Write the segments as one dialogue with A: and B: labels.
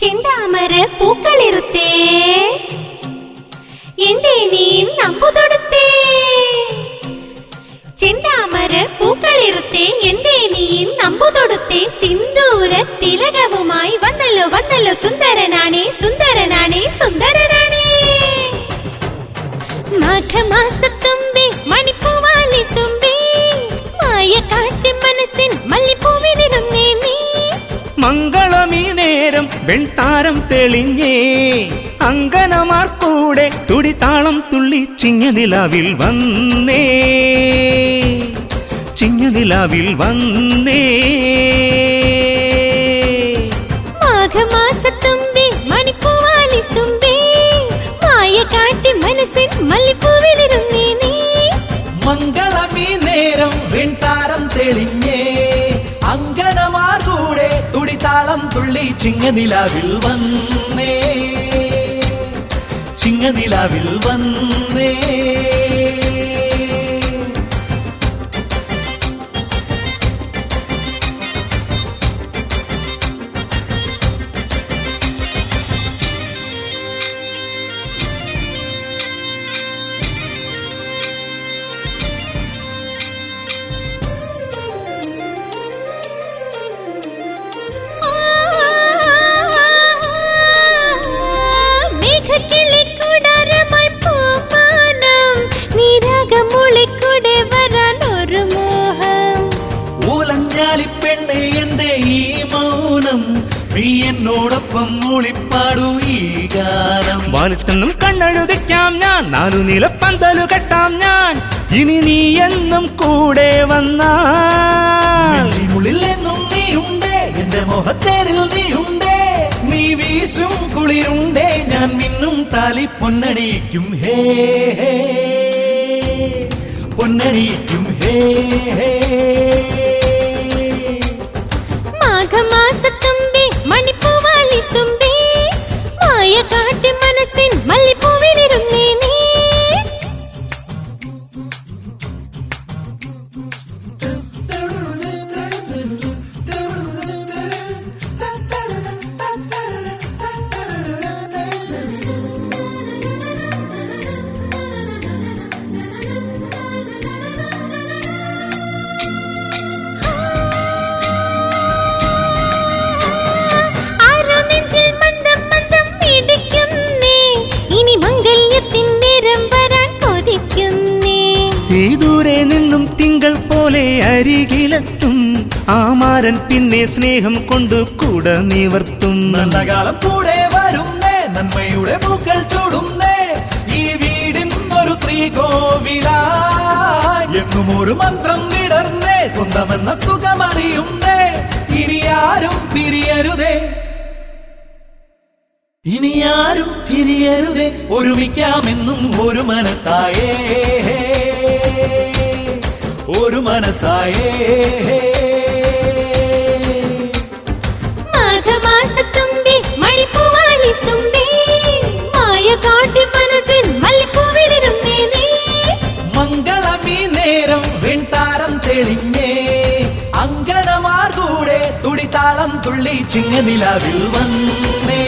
A: ചെന്താമര പൂക്കളിറുത്തേ
B: വെൺതാരം തെളിഞ്ഞേ അങ്കനമാർ കൂടെ തുടിതാളം തുള്ളി ചിങ്ങനിലാവിൽ വന്നേ. ചിങ്ങനിലാവിൽ വന്നേ.
C: കൂടെ തുടിതാളം തുള്ളി ചിങ്ങനിലാവിൽ വന്നേ. ചിങ്ങനിലാവിൽ വന്നേ. എന്നോടൊപ്പം മൂളിപ്പാടൂ ഈ ഗാനം.
B: വാലിട്ടെന്നും കണ്ണഴുതിക്കാം ഞാൻ. നാലു നിലപ്പന്തലു കെട്ടാം ഞാൻ. ഇനി നീ എന്നും കൂടെ വന്നാൽ.
C: ഉള്ളിൽ എന്നും ഉണ്ടേ എന്റെ മുഖത്തേരിൽ ഉണ്ടേ നീ വീശും കുളിരുണ്ടേ. ഞാൻ മിന്നും താലി പൊന്നണിയിക്കും. ഹേ ഹേ. പൊന്നണിയിക്കും. ഹേ ഹേ.
B: ദൂരെ നിന്നും തിങ്കൾ പോലെ അരികിലെത്തും. ആമാരൻ പിന്നെ സ്നേഹം കൊണ്ട് കൂടെ നിവർത്തും.
C: നല്ല കാലം കൂടെ വരുന്നേ നന്മയുടെ പൂക്കൾ ചൂടുന്നേ. ഈ വീടിൻ ഒരു ശ്രീകോവിലായി എന്നും ഒരു മന്ത്രം വിടർന്നേ സ്വന്തമെന്ന സുഖമറിയുന്നേ. ഇനി ആരും പിരിയരുതേ. ഇനി ആരും പിരിയരുതേ. ഒരുമിക്കാമെന്നും ഒരു മനസ്സായേ.
A: മല്ലിപ്പൂവിലിരുന്നേ മനസ്സായേ.
C: മംഗളമീ നേരം വെൺതാരം തെളിഞ്ഞേ. അങ്കണമാർ കൂടെ തുടിതാളം തുള്ളി ചിങ്ങനിലാവിൽ വന്നേ.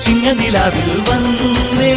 C: ചിങ്ങനിലാവിൽ വന്നേ.